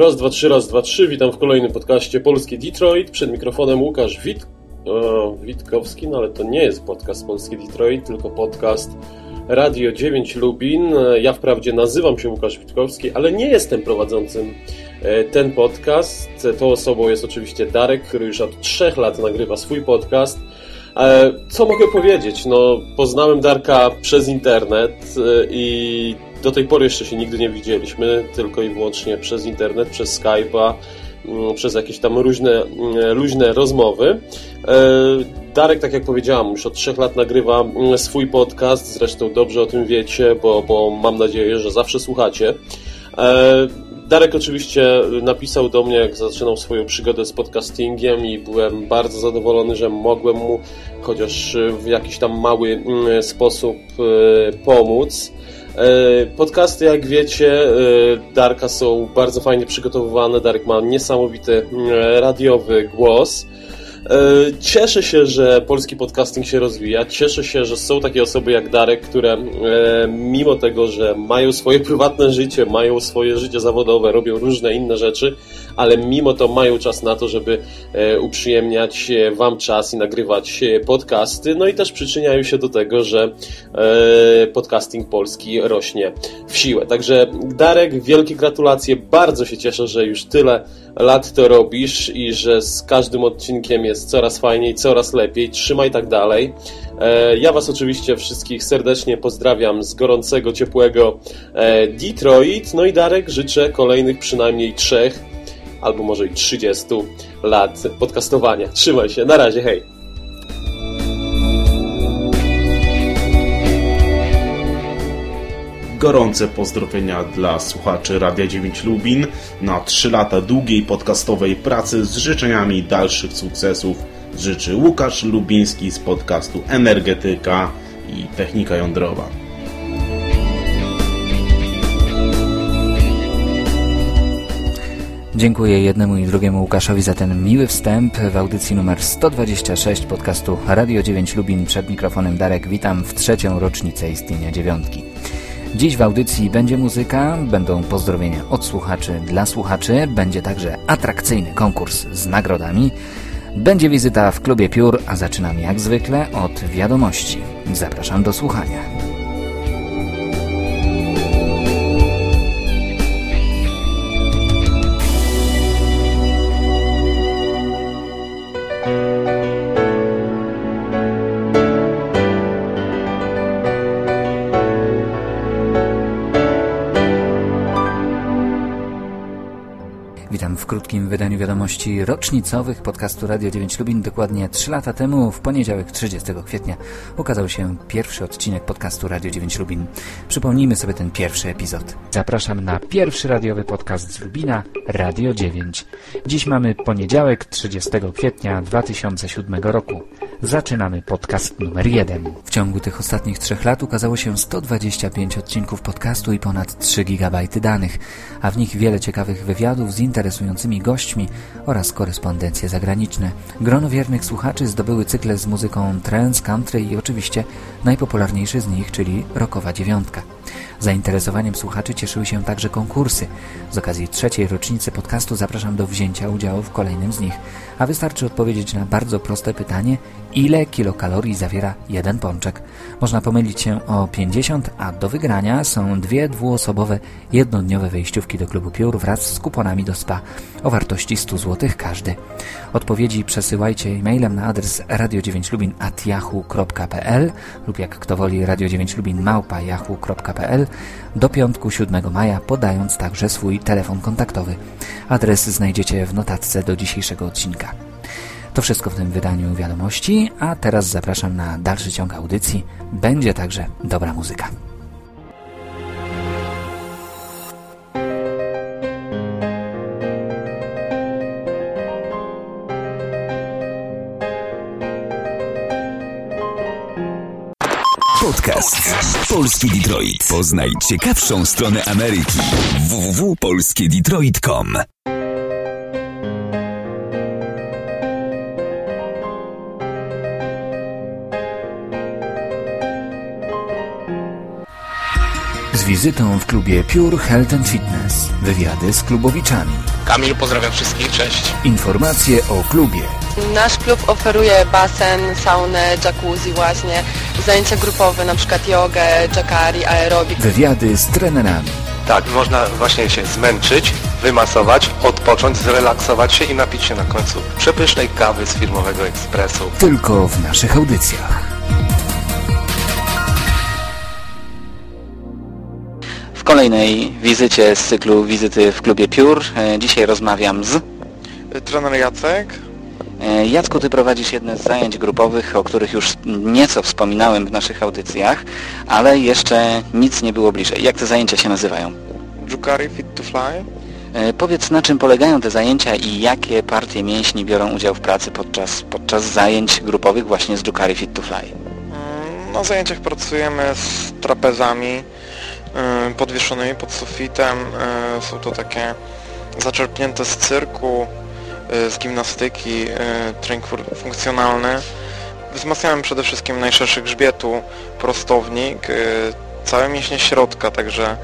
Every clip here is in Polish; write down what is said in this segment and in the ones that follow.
Raz, dwa, trzy, raz, dwa, trzy. Witam w kolejnym podcaście Polskie Detroit. Przed mikrofonem Łukasz Wit... Witkowski, no ale to nie jest podcast Polskie Detroit, tylko podcast Radio 9 Lubin. Ja wprawdzie nazywam się Łukasz Witkowski, ale nie jestem prowadzącym e, ten podcast. Tą osobą jest oczywiście Darek, który już od trzech lat nagrywa swój podcast. E, co mogę powiedzieć? No, poznałem Darka przez internet e, i do tej pory jeszcze się nigdy nie widzieliśmy, tylko i wyłącznie przez internet, przez Skype'a, mm, przez jakieś tam różne, mm, luźne rozmowy. E, Darek, tak jak powiedziałam, już od trzech lat nagrywa mm, swój podcast, zresztą dobrze o tym wiecie, bo, bo mam nadzieję, że zawsze słuchacie. E, Darek oczywiście napisał do mnie, jak zaczynał swoją przygodę z podcastingiem i byłem bardzo zadowolony, że mogłem mu chociaż w jakiś tam mały sposób e, pomóc. E, podcasty, jak wiecie, e, Darka są bardzo fajnie przygotowywane. Darek ma niesamowity e, radiowy głos. Cieszę się, że polski podcasting się rozwija. Cieszę się, że są takie osoby jak Darek, które mimo tego, że mają swoje prywatne życie, mają swoje życie zawodowe, robią różne inne rzeczy, ale mimo to mają czas na to, żeby e, uprzyjemniać Wam czas i nagrywać podcasty. No i też przyczyniają się do tego, że e, podcasting polski rośnie w siłę. Także Darek, wielkie gratulacje. Bardzo się cieszę, że już tyle lat to robisz i że z każdym odcinkiem jest coraz fajniej, coraz lepiej. Trzymaj tak dalej. E, ja Was oczywiście wszystkich serdecznie pozdrawiam z gorącego, ciepłego Detroit. No i Darek, życzę kolejnych przynajmniej trzech albo może i 30 lat podcastowania. Trzymaj się, na razie, hej! Gorące pozdrowienia dla słuchaczy Radia 9 Lubin na 3 lata długiej podcastowej pracy z życzeniami dalszych sukcesów życzy Łukasz Lubiński z podcastu Energetyka i Technika Jądrowa. Dziękuję jednemu i drugiemu Łukaszowi za ten miły wstęp w audycji numer 126 podcastu Radio 9 Lubin. Przed mikrofonem Darek witam w trzecią rocznicę istnienia dziewiątki. Dziś w audycji będzie muzyka, będą pozdrowienia od słuchaczy dla słuchaczy, będzie także atrakcyjny konkurs z nagrodami, będzie wizyta w klubie Piór, a zaczynam jak zwykle od wiadomości. Zapraszam do słuchania. Krótkim wydaniu wiadomości rocznicowych podcastu Radio 9 Lubin. Dokładnie 3 lata temu, w poniedziałek 30 kwietnia, ukazał się pierwszy odcinek podcastu Radio 9 Lubin. Przypomnijmy sobie ten pierwszy epizod. Zapraszam na pierwszy radiowy podcast z Lubina, Radio 9. Dziś mamy poniedziałek 30 kwietnia 2007 roku. Zaczynamy podcast numer 1. W ciągu tych ostatnich trzech lat ukazało się 125 odcinków podcastu i ponad 3 GB danych, a w nich wiele ciekawych wywiadów z interesującymi gośćmi oraz korespondencje zagraniczne. Grono wiernych słuchaczy zdobyły cykle z muzyką trance, country i oczywiście najpopularniejszy z nich, czyli rockowa dziewiątka. Zainteresowaniem słuchaczy cieszyły się także konkursy. Z okazji trzeciej rocznicy podcastu zapraszam do wzięcia udziału w kolejnym z nich, a wystarczy odpowiedzieć na bardzo proste pytanie, ile kilokalorii zawiera jeden pączek. Można pomylić się o 50, a do wygrania są dwie dwuosobowe, jednodniowe wejściówki do klubu Piór wraz z kuponami do spa o wartości 100 zł każdy. Odpowiedzi przesyłajcie e-mailem na adres radio9lubin.yahoo.pl lub jak kto woli radio9lubin małpa yahoo.pl do piątku 7 maja, podając także swój telefon kontaktowy. Adres znajdziecie w notatce do dzisiejszego odcinka. To wszystko w tym wydaniu wiadomości, a teraz zapraszam na dalszy ciąg audycji. Będzie także dobra muzyka. Podcast Polski Detroit. Poznaj ciekawszą stronę Ameryki. www.polskiedetroit.com z wizytą w klubie Pure Health and Fitness. Wywiady z klubowiczami. Kamil, pozdrawiam wszystkich, cześć. Informacje o klubie. Nasz klub oferuje basen, saunę, jacuzzi właśnie, zajęcia grupowe, na przykład jogę, jacari, aerobik. Wywiady z trenerami. Tak, można właśnie się zmęczyć, wymasować, odpocząć, zrelaksować się i napić się na końcu przepysznej kawy z firmowego ekspresu. Tylko w naszych audycjach. W kolejnej wizycie z cyklu wizyty w klubie Pure e, dzisiaj rozmawiam z... Trener Jacek. E, Jacku, Ty prowadzisz jedne z zajęć grupowych, o których już nieco wspominałem w naszych audycjach, ale jeszcze nic nie było bliżej. Jak te zajęcia się nazywają? Jukari Fit to Fly. E, Powiedz, na czym polegają te zajęcia i jakie partie mięśni biorą udział w pracy podczas, podczas zajęć grupowych właśnie z Jukari Fit to Fly? Mm, Na zajęciach pracujemy z trapezami y, podwieszonymi pod sufitem. Y, Są to takie zaczerpnięte z cyrku, z gimnastyki, y, trening funkcjonalny. Wzmacniamy przede wszystkim najszerszy grzbietu, prostownik, y, całe mięśnie środka, także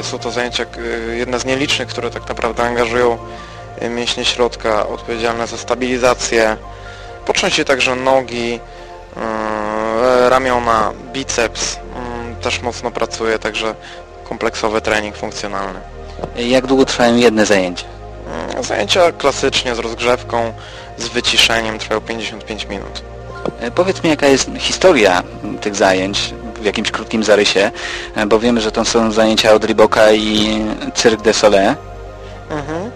y, są to zajęcia y, jedne z nielicznych, które tak naprawdę angażują y, mięśnie środka odpowiedzialne za stabilizację, po części także nogi, y, ramiona, biceps y, też mocno pracuje, także kompleksowy trening funkcjonalny. Jak długo trwają jedne zajęcia? Y, Zajęcia klasycznie z rozgrzewką, z wyciszeniem trwają 55 minut. E, Powiedz mi, jaka jest historia tych zajęć w jakimś krótkim zarysie, e, bo wiemy, że to są zajęcia od Reeboka i Cirque du Soleil. Mhm.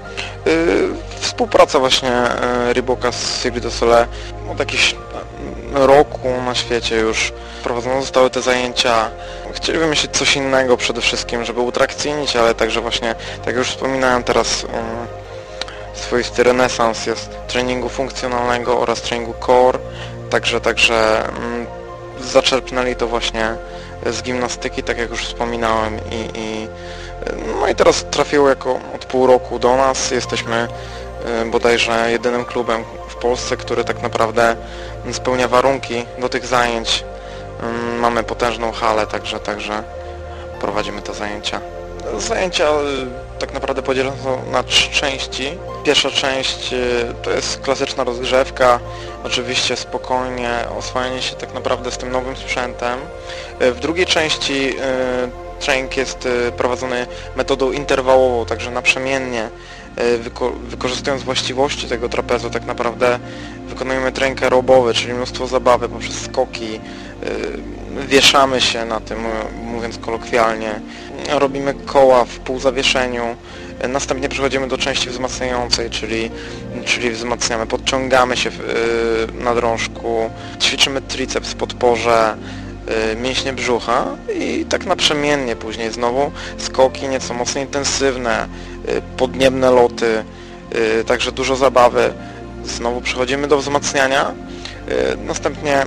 Y, Współpraca właśnie y, Reeboka z Cirque du Soleil od jakiegoś y, roku na świecie już prowadzone zostały te zajęcia. Chcieli wymyślić coś innego przede wszystkim, żeby utrakcyjnić, ale także właśnie, tak jak już wspominałem teraz, y, swoisty renesans jest treningu funkcjonalnego oraz treningu core, także, także mm, zaczerpnęli to właśnie z gimnastyki, tak jak już wspominałem i, i no i teraz trafiło jako od pół roku do nas. Jesteśmy y, bodajże jedynym klubem w Polsce, który tak naprawdę spełnia warunki do tych zajęć. Ym, Mamy potężną halę, także, także prowadzimy te zajęcia. Zajęcia y, tak naprawdę podzielone są na trzy części. Pierwsza część y, to jest klasyczna rozgrzewka, oczywiście spokojnie oswajanie się tak naprawdę z tym nowym sprzętem. Y, W drugiej części y, trening jest prowadzony metodą interwałową, także naprzemiennie wyko wykorzystując właściwości tego trapezu tak naprawdę wykonujemy trening aerobowy, czyli mnóstwo zabawy poprzez skoki, wieszamy się na tym, mówiąc kolokwialnie, robimy koła w półzawieszeniu, następnie przechodzimy do części wzmacniającej, czyli, czyli wzmacniamy, podciągamy się y, na drążku, ćwiczymy triceps, podporze, y, mięśnie brzucha i tak naprzemiennie później znowu skoki nieco mocno intensywne, y, podniebne loty, także dużo zabawy. Znowu przechodzimy do wzmacniania, następnie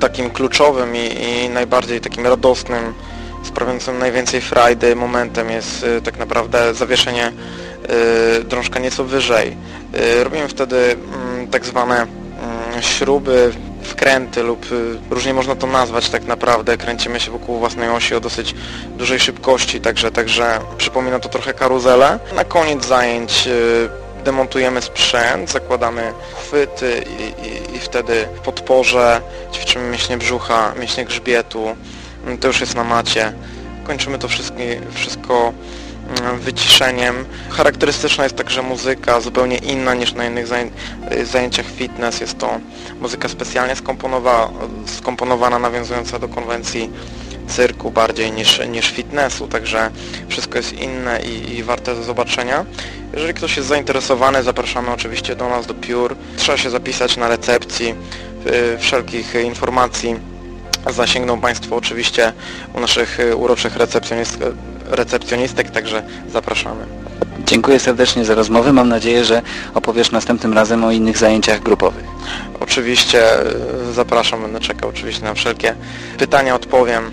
takim kluczowym i, i najbardziej takim radosnym, sprawiającym najwięcej frajdy momentem jest y, tak naprawdę zawieszenie y, drążka nieco wyżej. Y, Robimy wtedy mm, tak zwane mm, śruby, wkręty lub różnie można to nazwać tak naprawdę. Kręcimy się wokół własnej osi o dosyć dużej szybkości, także, także przypomina to trochę karuzelę. Na koniec zajęć demontujemy sprzęt, zakładamy chwyty i, i, i wtedy w podporze ćwiczymy mięśnie brzucha, mięśnie grzbietu, to już jest na macie. Kończymy to wszystko, mm, wyciszeniem. Charakterystyczna jest także muzyka, zupełnie inna niż na innych zaj zajęciach fitness. Jest to muzyka specjalnie skomponowa skomponowana, nawiązująca do konwencji cyrku bardziej niż, niż fitnessu, także wszystko jest inne i, i warte do zobaczenia. Jeżeli ktoś jest zainteresowany, zapraszamy oczywiście do nas, do Pure. Trzeba się zapisać na recepcji. Y, Wszelkich informacji zasięgną Państwo oczywiście u naszych y, uroczych recepcjonist recepcjonistek, także zapraszamy. Dziękuję serdecznie za rozmowę. Mam nadzieję, że opowiesz następnym razem o innych zajęciach grupowych. Oczywiście y, zapraszam, będę czekał oczywiście na wszelkie pytania, odpowiem.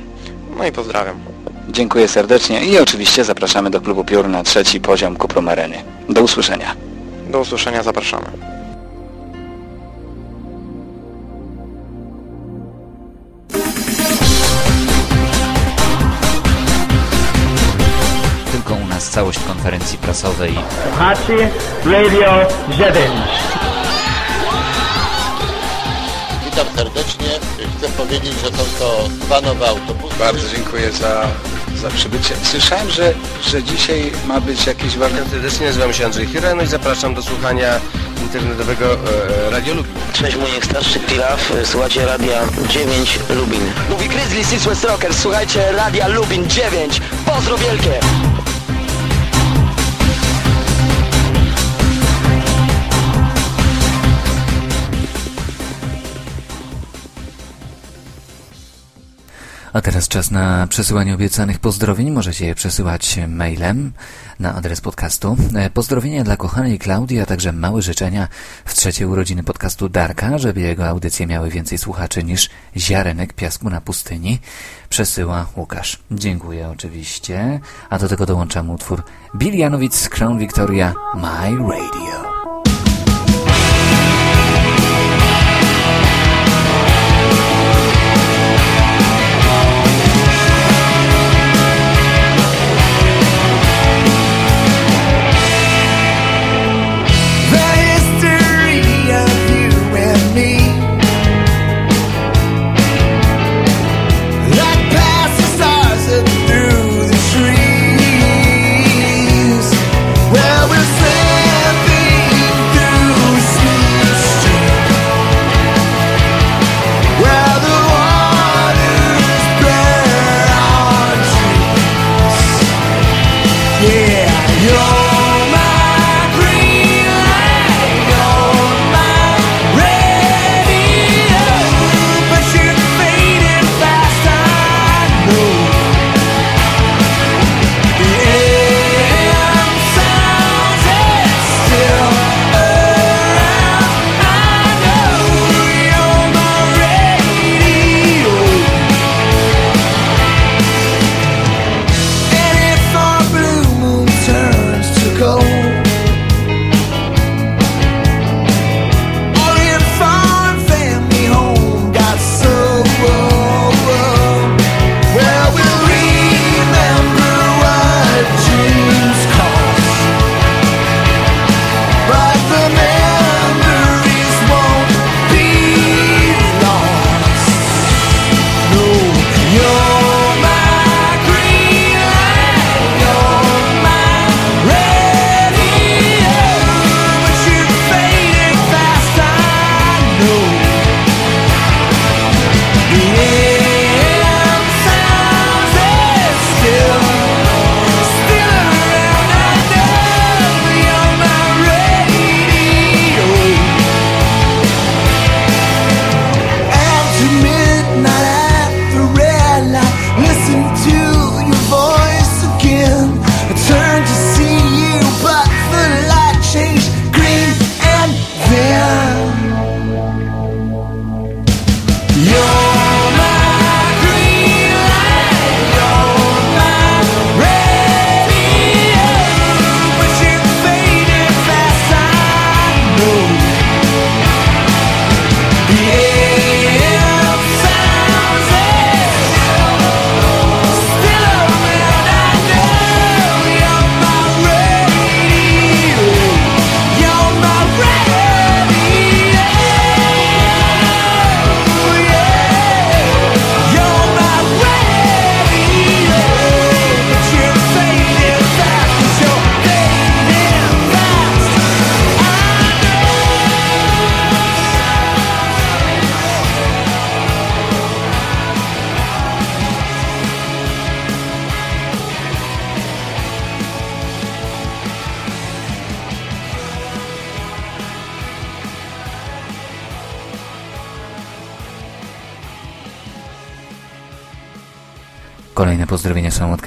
No i pozdrawiam. Dziękuję serdecznie i oczywiście zapraszamy do klubu Piór na trzeci poziom Kuprum Areny. Do usłyszenia. Do usłyszenia, zapraszamy. Całość konferencji prasowej. Słuchacie Radio 9. Witam serdecznie. Chcę powiedzieć, że są to dwa nowe autobusy. Bardzo dziękuję za, za przybycie. Słyszałem, że, że dzisiaj ma być jakiś ważny... Serdecznie nazywam się Andrzej Hira, no i zapraszam do słuchania internetowego e, Radio Lubin. Cześć, Muniek Starszy Pilaf, słuchajcie Radia 9 Lubin. Mówi Grizzly Six West Rockers, słuchajcie Radia Lubin 9. Pozdro wielkie! A teraz czas na przesyłanie obiecanych pozdrowień. Możecie je przesyłać mailem na adres podcastu. E, pozdrowienia dla kochanej Klaudii, a także małe życzenia w trzecie urodziny podcastu Darka, żeby jego audycje miały więcej słuchaczy niż ziarenek piasku na pustyni. Przesyła Łukasz. Dziękuję oczywiście. A do tego dołączam utwór Bilianowic Crown Victoria My Radio.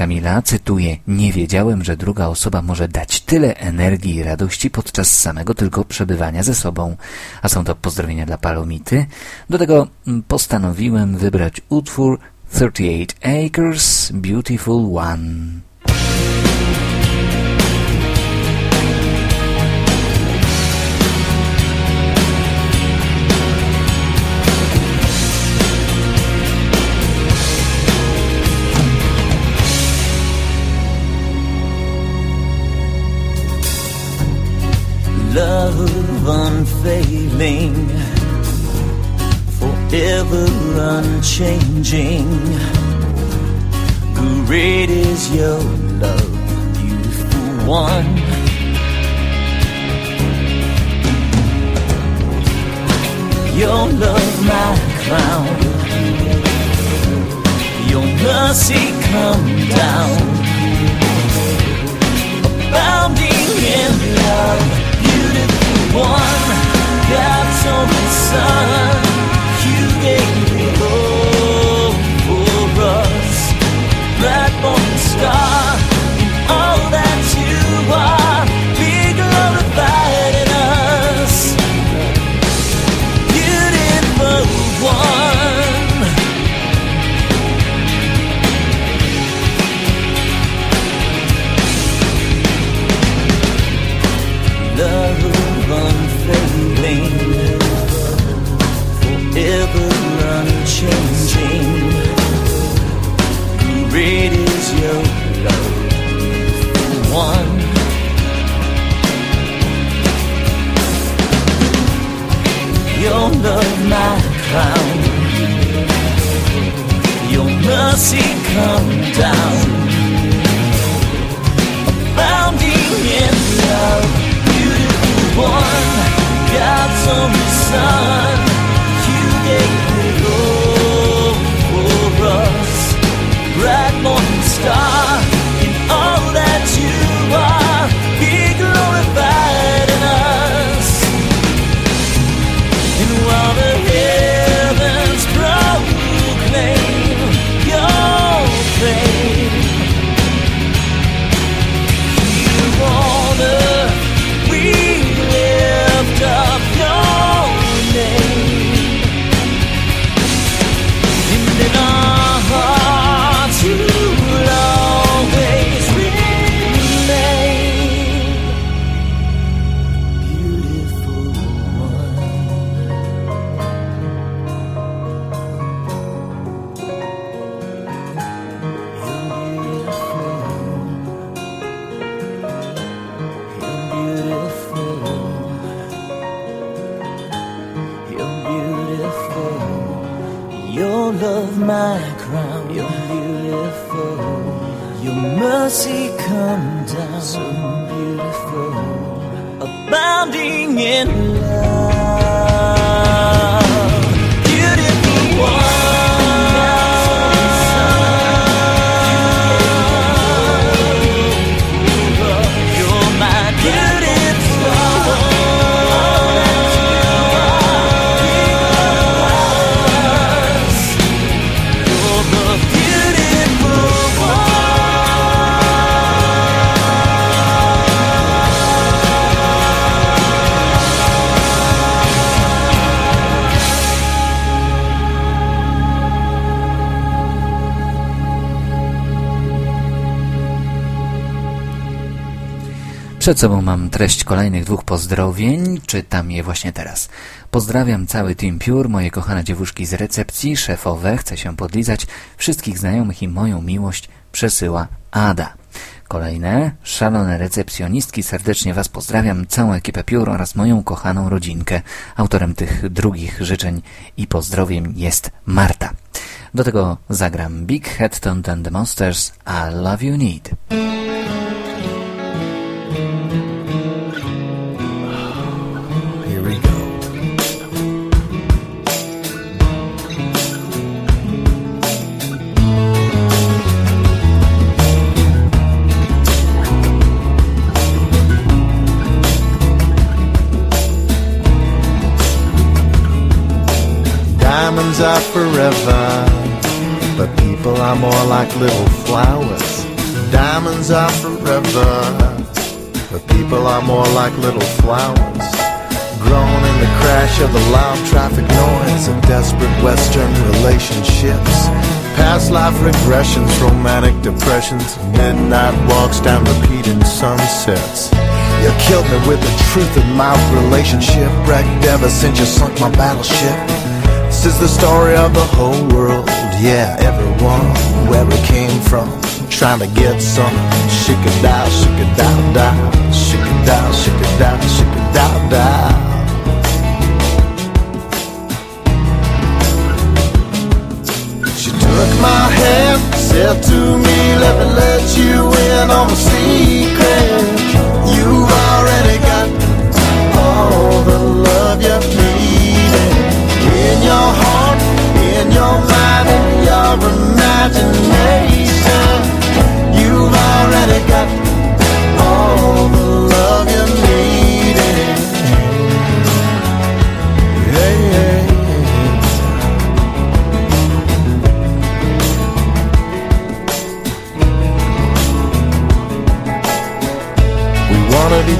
Kamila. Cytuję: Nie wiedziałem, że druga osoba może dać tyle energii i radości podczas samego tylko przebywania ze sobą. A są to pozdrowienia dla Palomity. Do tego mm, postanowiłem wybrać utwór 38 Acres Beautiful One. love unfailing, forever unchanging. Great is your love, beautiful one. Your love, my crown. Your mercy comes my crown. Your mercy come down, abounding in love, beautiful one, God's only Son. You gave it Przed sobą mam treść kolejnych dwóch pozdrowień, czytam je właśnie teraz. Pozdrawiam cały Team Pure, moje kochane dziewuszki z recepcji, szefowe, chcę się podlizać, wszystkich znajomych i moją miłość przesyła Ada. Kolejne, szalone recepcjonistki, serdecznie Was pozdrawiam, całą ekipę Pure oraz moją kochaną rodzinkę. Autorem tych drugich życzeń i pozdrowień jest Marta. Do tego zagram Big Head and the Monsters, I Love You Need. Forever, but people are more like little flowers. Diamonds are forever, but people are more like little flowers. Grown in the crash of the loud traffic noise of desperate Western relationships. Past life regressions, romantic depressions, midnight walks down repeating sunsets. You killed me with the truth of my relationship, wrecked ever since you sunk my battleship. This is the story of the whole world. Yeah, everyone, where we came from. Trying to get some. She could die, she could die, die. She could die, she could she took my hand, said to me, let me let you in on the secret. You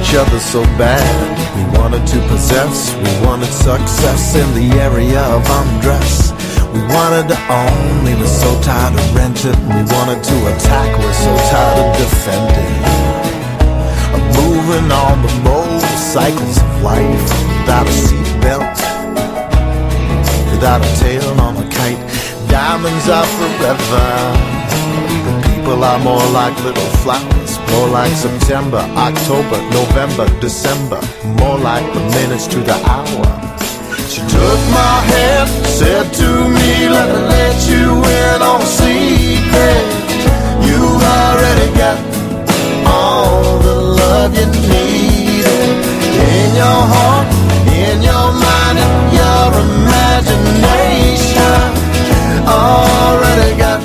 each other so bad. We wanted to possess. We wanted success in the area of undress. We wanted to own. We were so tired of renting. We wanted to attack. We're so tired of defending. Moving on the motorcycles of life without a seatbelt, without a tail on a kite. Diamonds are forever. The people are more like little flowers, more like September, October, November, December, more like the minutes to the hour. She took my hand, said to me, let me let you in on a secret. You've already got all the love you need in your heart, in your mind, in your imagination. Already got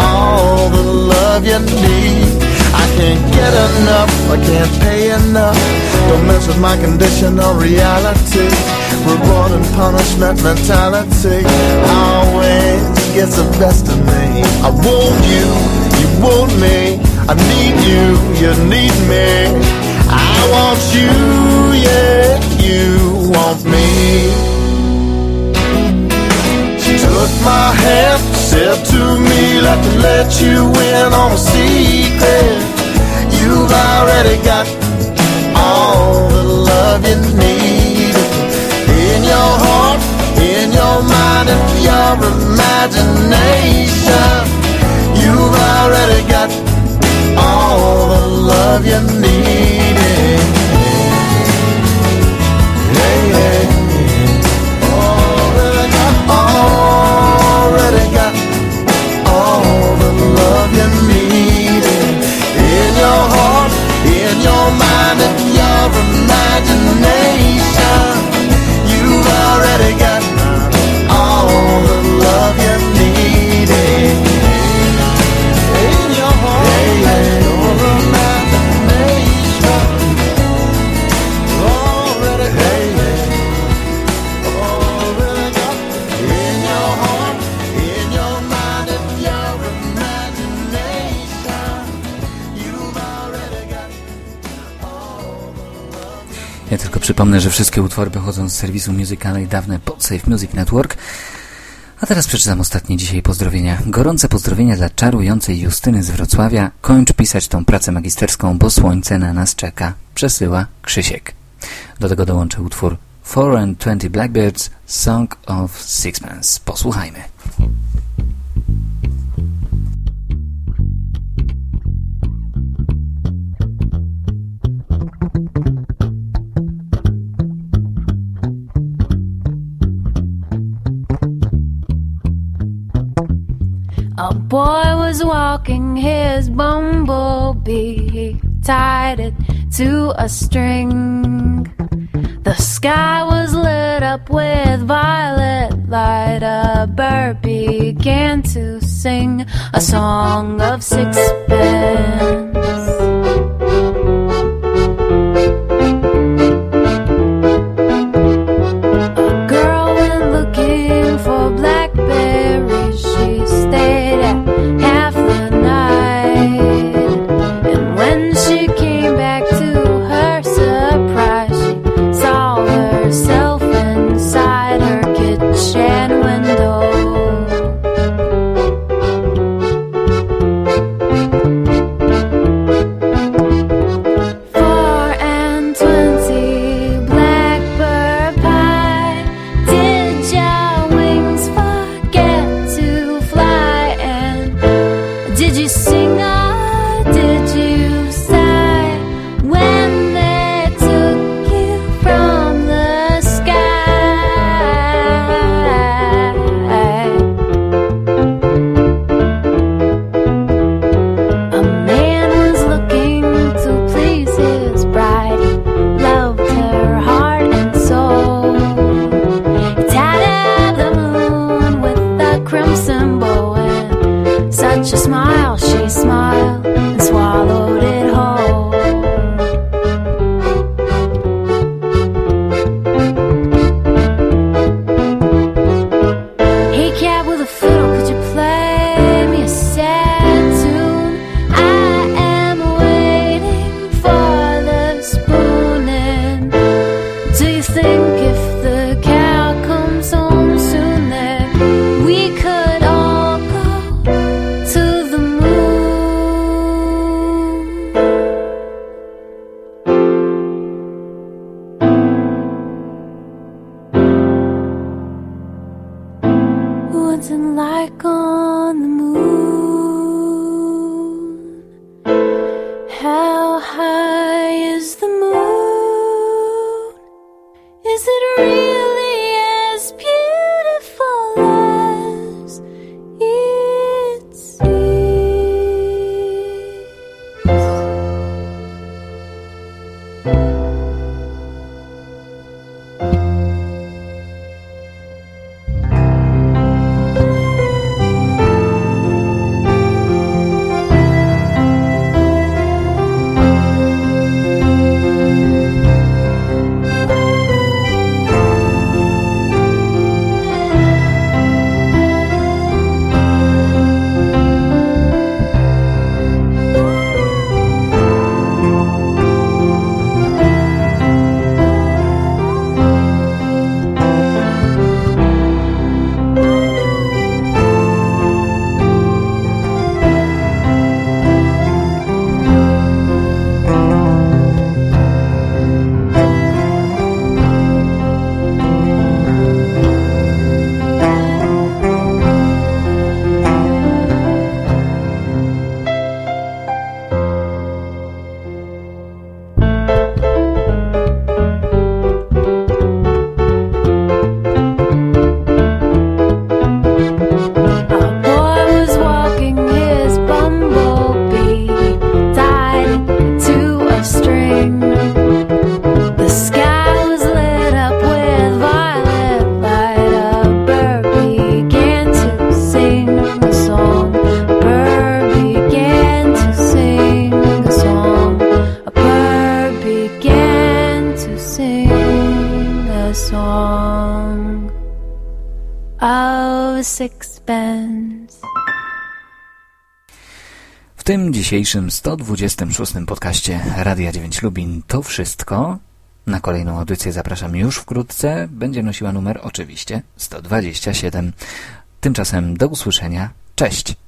all the love you need. I can't get enough, I can't pay enough. Don't mess with my conditional reality. Reward and punishment mentality always gets the best of me. I want you, you want me. I need you, you need me. I want you, yeah, you want me. She took my hand, said to me, let me let you in on a secret. You've already got love you need in your heart, in your mind, and your imagination. You've already got all the love you need. Przypomnę, że wszystkie utwory pochodzą z serwisu muzykalnej dawne Podsafe Music Network. A teraz przeczytam ostatnie dzisiaj pozdrowienia. Gorące pozdrowienia dla czarującej Justyny z Wrocławia. Kończ pisać tą pracę magisterską, bo słońce na nas czeka. Przesyła Krzysiek. Do tego dołączę utwór 4 and 20 Blackbirds Song of Sixpence. Posłuchajmy. Boy was walking his bumblebee. He tied it to a string. The sky was lit up with violet light. A bird began to sing a song of sixpence. such a smile. She. it real? W tym dzisiejszym 126 podcaście Radia 9 Lubin to wszystko. Na kolejną audycję zapraszam już wkrótce. Będzie nosiła numer oczywiście 127. Tymczasem do usłyszenia. Cześć!